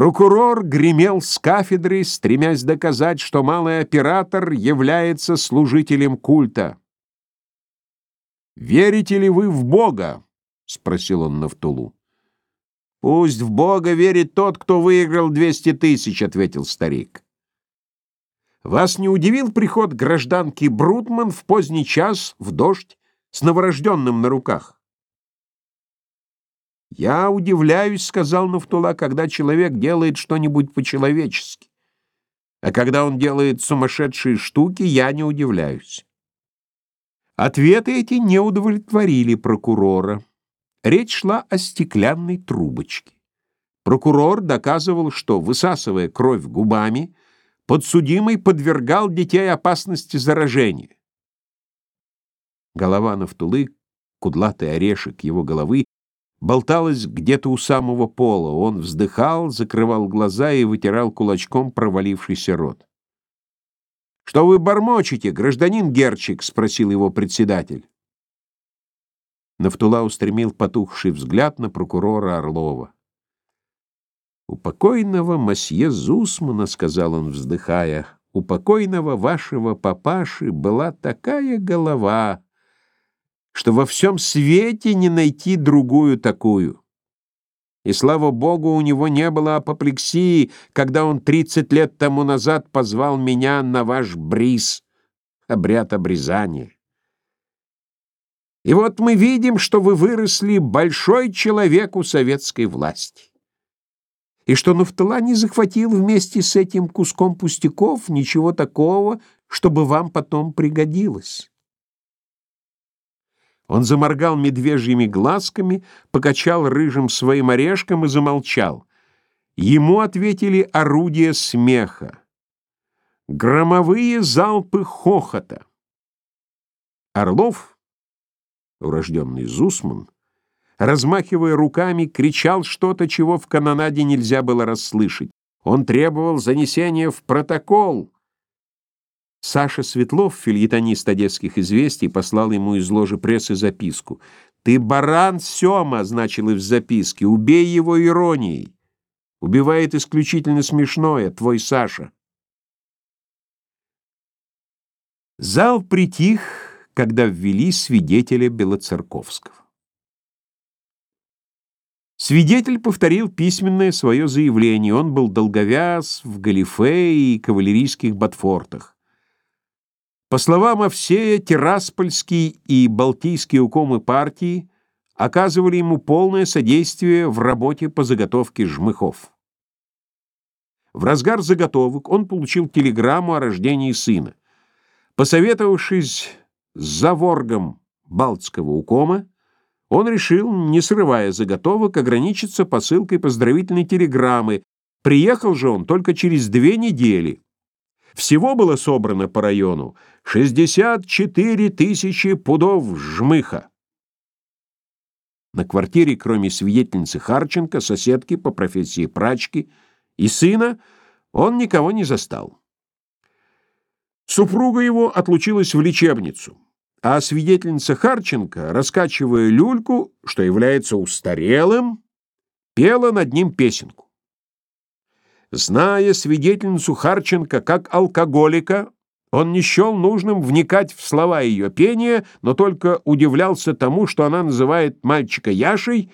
Прокурор гремел с кафедры, стремясь доказать, что малый оператор является служителем культа. «Верите ли вы в Бога?» — спросил он Нафтулу. «Пусть в Бога верит тот, кто выиграл двести тысяч», — ответил старик. «Вас не удивил приход гражданки Брутман в поздний час, в дождь, с новорожденным на руках?» «Я удивляюсь», — сказал Нафтула, — «когда человек делает что-нибудь по-человечески. А когда он делает сумасшедшие штуки, я не удивляюсь». Ответы эти не удовлетворили прокурора. Речь шла о стеклянной трубочке. Прокурор доказывал, что, высасывая кровь губами, подсудимый подвергал детей опасности заражения. Голова Нафтулы, кудлатый орешек его головы, болталась где-то у самого пола. Он вздыхал, закрывал глаза и вытирал кулачком провалившийся рот. «Что вы бормочете, гражданин Герчик?» — спросил его председатель. Нафтула устремил потухший взгляд на прокурора Орлова. «У покойного масье Зусмана, — сказал он, вздыхая, — у покойного вашего папаши была такая голова, что во всем свете не найти другую такую. И, слава богу, у него не было апоплексии, когда он тридцать лет тому назад позвал меня на ваш бриз, обряд обрезания. И вот мы видим, что вы выросли большой человек у советской власти. И что Нафтала не захватил вместе с этим куском пустяков ничего такого, чтобы вам потом пригодилось. Он заморгал медвежьими глазками, покачал рыжим своим орешком и замолчал. Ему ответили орудия смеха. Громовые залпы хохота. Орлов урожденный Зусман, размахивая руками, кричал что-то, чего в канонаде нельзя было расслышать. Он требовал занесения в протокол. Саша Светлов, фильетонист одесских известий, послал ему из ложи прессы записку. «Ты баран Сёма», — значил в записке, — «убей его иронией. Убивает исключительно смешное, твой Саша». Зал притих, когда ввели свидетеля Белоцерковского. Свидетель повторил письменное свое заявление. Он был долговяз, в галифе и кавалерийских ботфортах. По словам Овсея, Тираспольский и Балтийские укомы партии оказывали ему полное содействие в работе по заготовке жмыхов. В разгар заготовок он получил телеграмму о рождении сына. Посоветовавшись с заворгом Балтского укома, он решил, не срывая заготовок, ограничиться посылкой поздравительной телеграммы. Приехал же он только через две недели. Всего было собрано по району 64 тысячи пудов жмыха. На квартире, кроме свидетельницы Харченко, соседки по профессии прачки и сына, он никого не застал. Супруга его отлучилась в лечебницу, а свидетельница Харченко, раскачивая люльку, что является устарелым, пела над ним песенку. Зная свидетельницу Харченко как алкоголика, он не счел нужным вникать в слова ее пения, но только удивлялся тому, что она называет мальчика Яшей,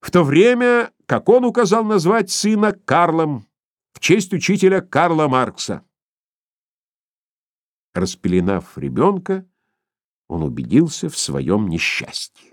в то время, как он указал назвать сына Карлом в честь учителя Карла Маркса. Распеленав ребенка, он убедился в своем несчастье.